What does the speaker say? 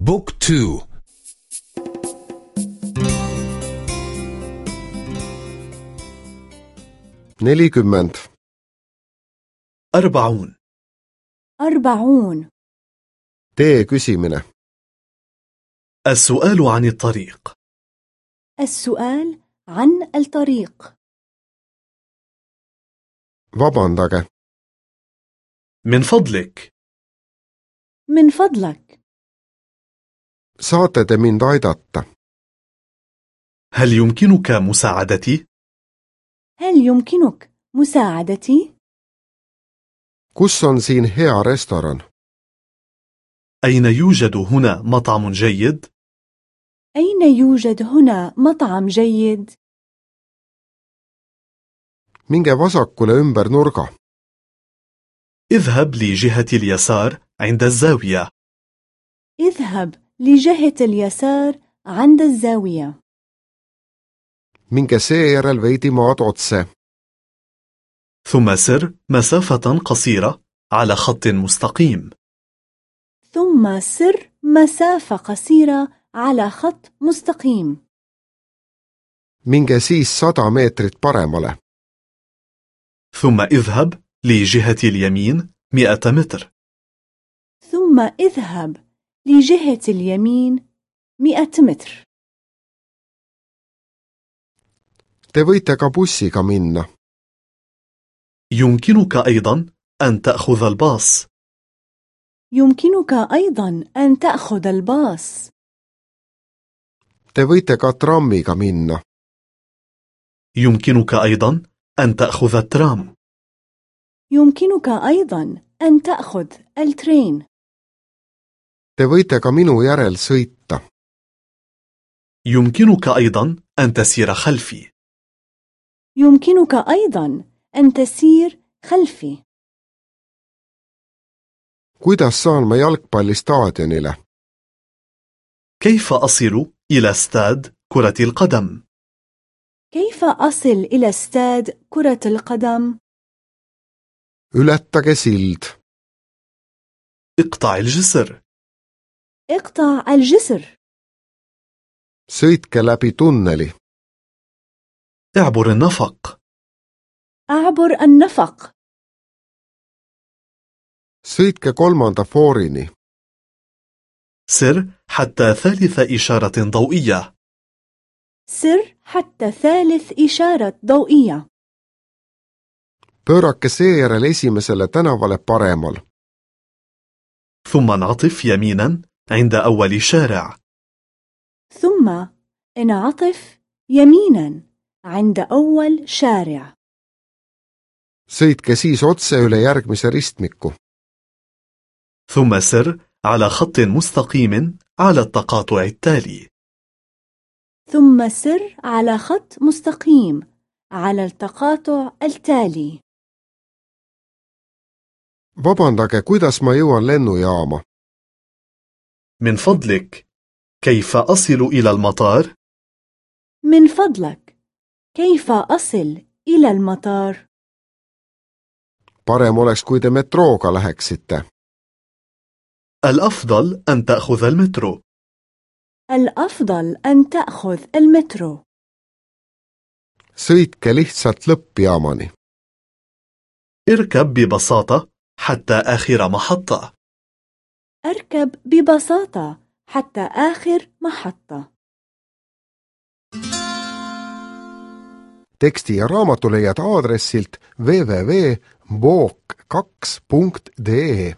بوك تو. nelikümmend أربعون. أربعون. tee küsimine السؤال عن الطريق. السؤال عن الطريق. vabandage من فضلك. من فضلك. Saate te mind aidata هل يمكنك مساعدتي؟ هل يمكنك مساعدتي؟ kus on siin hea restoran أين يوجد هنا مطعم جيد؟ أين يوجد هنا مطعم جيد؟ minge vasakule ümber nurga اذهب لجهة اليسار عند الزاوية اذهب لجهة اليسار عند الزاوية. seejärel veidi maad otse ثم سر مسافة قصيرة على خط مستقيم. ثم سر مسافة قصيرة على خط مستقيم. minge siis sada meetrit paremale ثم اذهب لجهة اليمين مئة متر. ثم اذهب لجهة اليمين مئة متر. Te võite ka bussiga minna. يمكنك أيضا أن تأخذ الباص. يمكنك أيضا أن تأخذ الباص. Te võite ka trammiga minna. يمكنك أيضا أن تأخذ الترام. يمكنك أيضا أن تأخذ الترين. Te võite ka minu järel sõita. يمكنك أيضا أن تسير خلفي. يمكنك أيضا أن تسير خلفي. Kuidas saan ma jalgpallistaadionile? كيف أصل إلى استاد كرة القدم؟ كيف أصل إلى استاد كرة القدم؟ ületage sild. اقطع الجسر. اقطع الجسر. Sõitke läbi tunneli. اعبر النفق. أعبر النفق. Sõitke kolmanda foorini. سر حتى ثالث إشارة ضوئية. سر حتى ثالث إشارة ضوئية. Pöörake seejärel esimesele tänavale paremal. ثم انعطف يمينا. عند أول شارع. ثم انعطف يمينا عند أول شارع. sõitke siis otse üle järgmise ristmiku ثم سر على خط مستقيم على التقاطع التالي. ثم سر على خط مستقيم على التقاطع التالي. Vabandage kuidas ma jõuan lennujaama من فضلك. كيف أصل إلى المطار؟ من فضلك. كيف أصل إلى المطار؟ parem oleks kui te metrooga läheksite. الأفضل أن تأخذ المترو. الأفضل أن تأخذ المترو. Sõitke lihtsalt lõppjaamani. اركب ببساطة حتى آخر محطة. أركب ببساطة حتى آخر محطة teksti ja raamatu leiad aadressilt www.book2.de